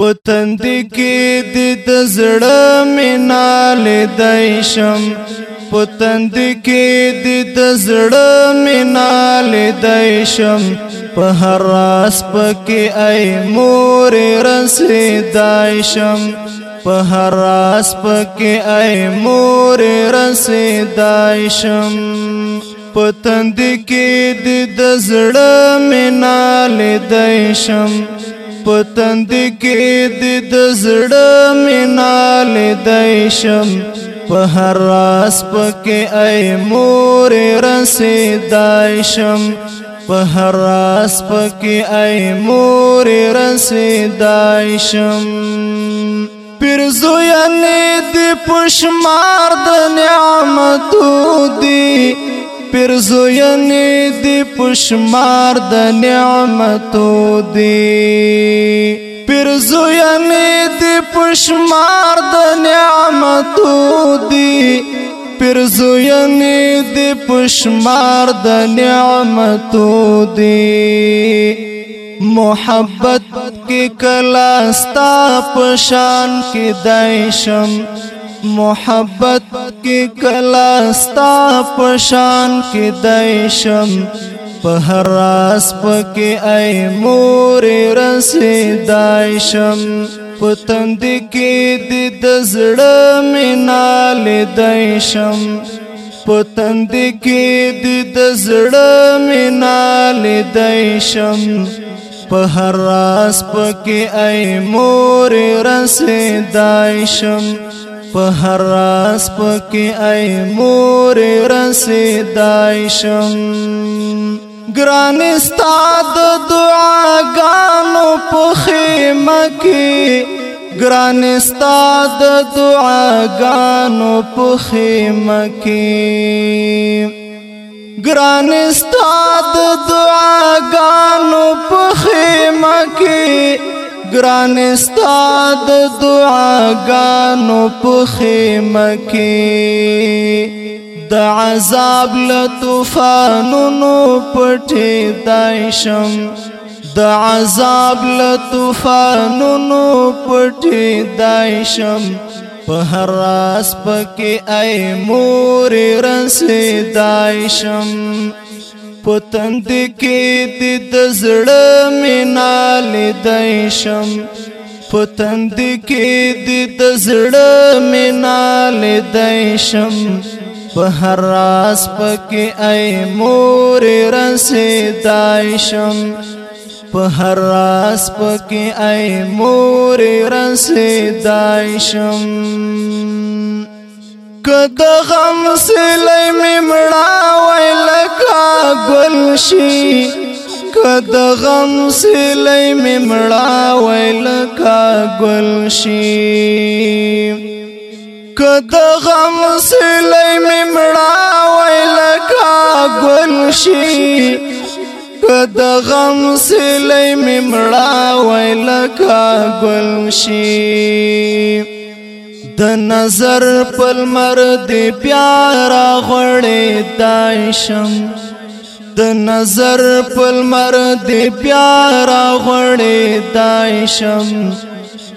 پتند کې د زړه مینال دیشم پتند کې د زړه مینال دیشم په هر راس پکې ای مور رسیدایشم په هر راس پکې ای مور رسیدایشم پتند کې د زړه مینال دیشم پتند کې د زړه مینال دیشم په هر راس پکې ای مور رسیدایشم په هر راس پکې ای مور رسیدایشم پیرزو یعنی د پښمار د نعمتو دی پیرزوینې دی پشمار د نعمتو دی پیرزوینې دی پشمار د نعمتو دی پیرزوینې دی پشمار د نعمتو دی محبت کې کلا ستا پشان کې دایشم محبت کې کلا ستا پشان کې دیشم په هر راس پکې اي مور رسیدای شم پتند کې د دزړه مینال دای شم پتند کې د دزړه مینال دای شم په هر راس پکې اي مور رسیدای شم په هر راس پکې ای مور رسیدای شم ګران استاد دعاګانو په خیمه کې ګران استاد دعاګانو په خیمه کې ګران استاد دعاګانو په خیمه کې ګران استاد دعاګانو په خیمه کې د عذاب له طوفانونو پټې دایشم د عذاب له طوفانونو پټې دایشم په هر راس پکې اي مور رسې دایشم پتند کې د زړه مینا لیدای شم پتند کې د زړه مینا لیدای شم په هر راس پکې ای مور رسیدای شم په هر راس پکې ای مور رسیدای شم کد غم سلی ممڑا وی لکا گل شی کد غم سلی ممڑا وی لکا گل شی کد غم سلی ممڑا وی لکا گل شی کد غم سلی ممڑا وی لکا گل شی د نظر پل مرد پیارا غړې دایشم د نظر پل مرد پیارا غړې دایشم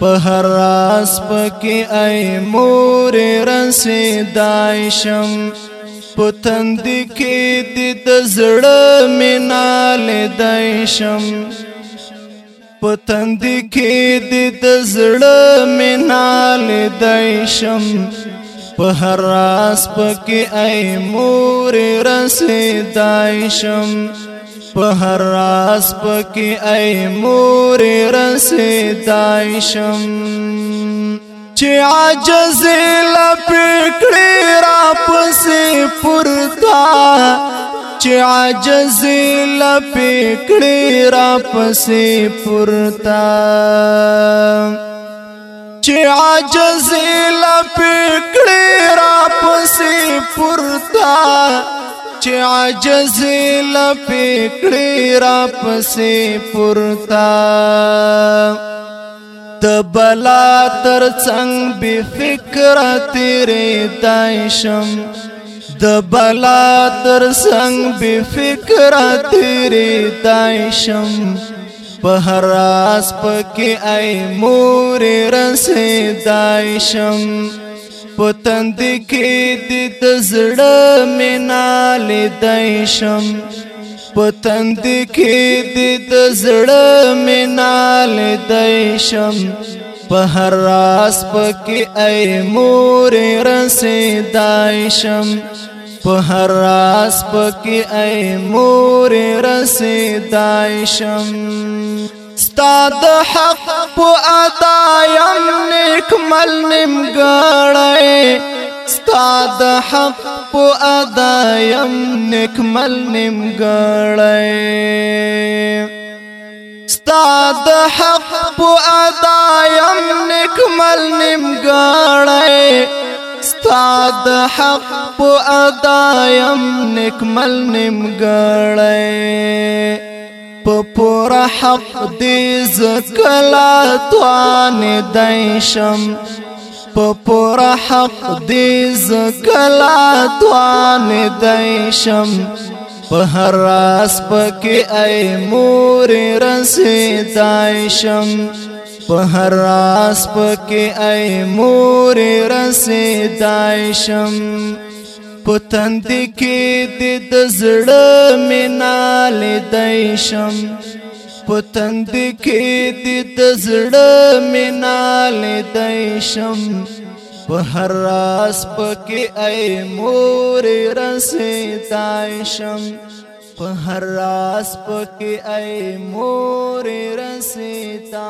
په هر راس پکې اي مور رسې دایشم پتند کې د زړه مینال دایشم پتند کې د زړه مینال دیشم په هر راس پکې ای مور رسیدایشم په هر راس پکې ای مور رسیدایشم چې عجز لپکړې را پسې پرتا چې عجز لپکړې را پسې پورتا چې عجز لپکړې را پسې پورتا چې عجز لپکړې را پسې پورتا د بلا تر څنګ به فکر تیرې دایشم د بلا در څنګ بی فکر تیرې دایشم په هر اس پکې ای مور رسې دایشم پتند کې د تزړه مینال دایشم پتند کې د تزړه مینال دایشم په هر راس پکې ای مور رسې دایشم په هر راس پکې ای مور رسیدای شم استاد حق په ادا یم نیک مل نیم غړای استاد حق په ادا یم نیک مل نیم غړای استاد حق په ادا یم نیک مل نیم غړای د حق په ادایم نکمل نیمګړی په پور حق دې زکلا توان دیشم په پور حق دې زکلا توان دیشم په هر راس پکې اي مور رسې دایشم په هر راس پکې ای مور رسیدای شم پتند کې د زړه مینا لیدای شم پتند کې د زړه مینا لیدای شم په هر راس پکې ای مور رسیدای شم په هر راس پکې اي مور رسیتا